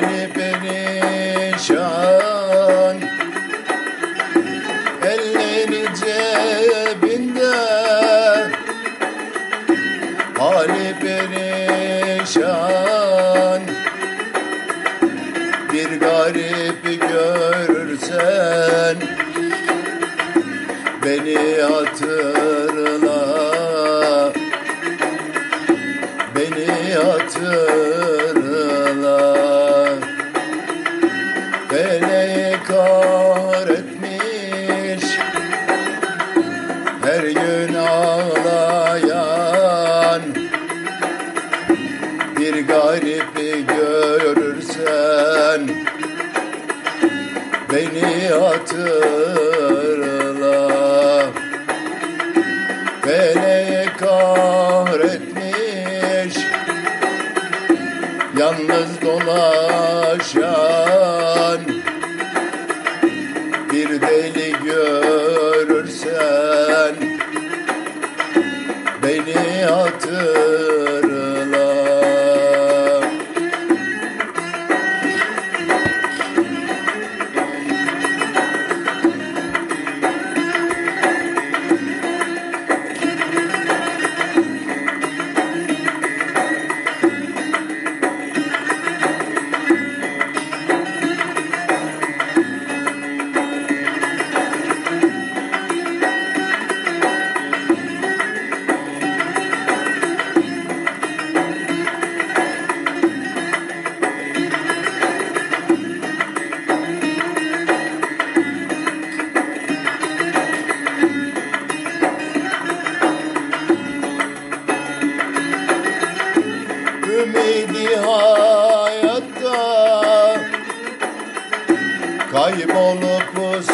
re pe Her gün ağlayan Bir garibi görürsen Beni hatırla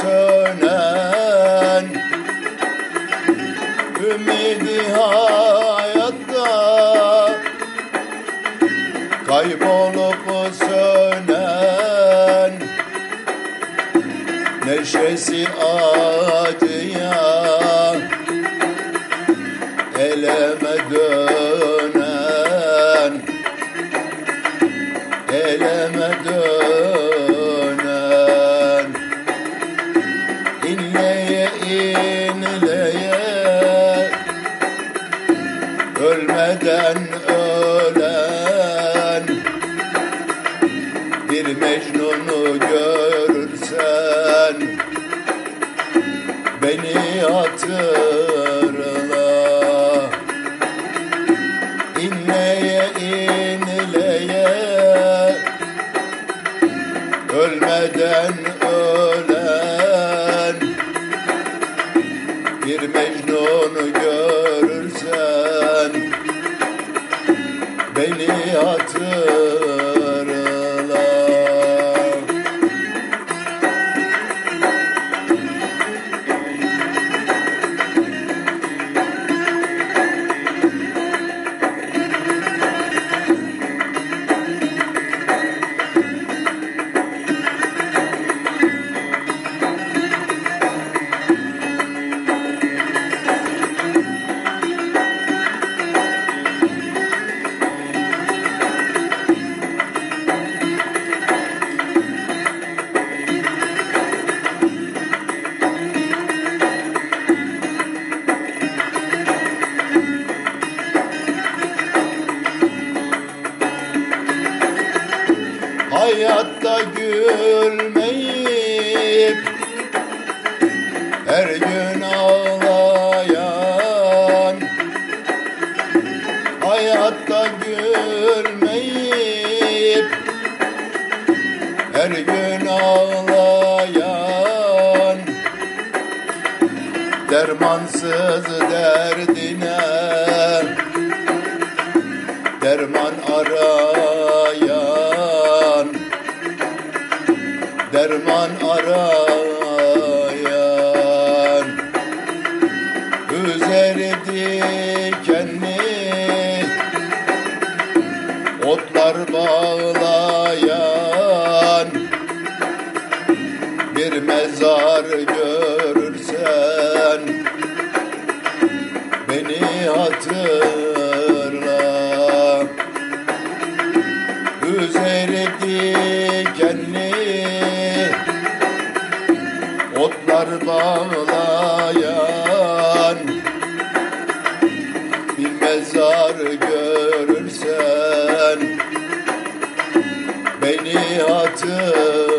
Sönen Ümidi hayatta Kaybolup sönen Neşesi acıya Eleme dönen Eleme dönen Ölmeden ölen Bir Mecnun'u görürsen Beni hatırla. İnleye inleye. Ölmeden ölen Bir Mecnun'u görürsen hayatta gülmeyip her gün ağlayan Hayatta gülmeyip her gün ağlayan Dermansız derdine derman arayan derman arayan. Üzeri dikenli otlar bağlayan. Bir mezar görürsen bağlar bağlayan Bir mezar görürsen Beni hatırla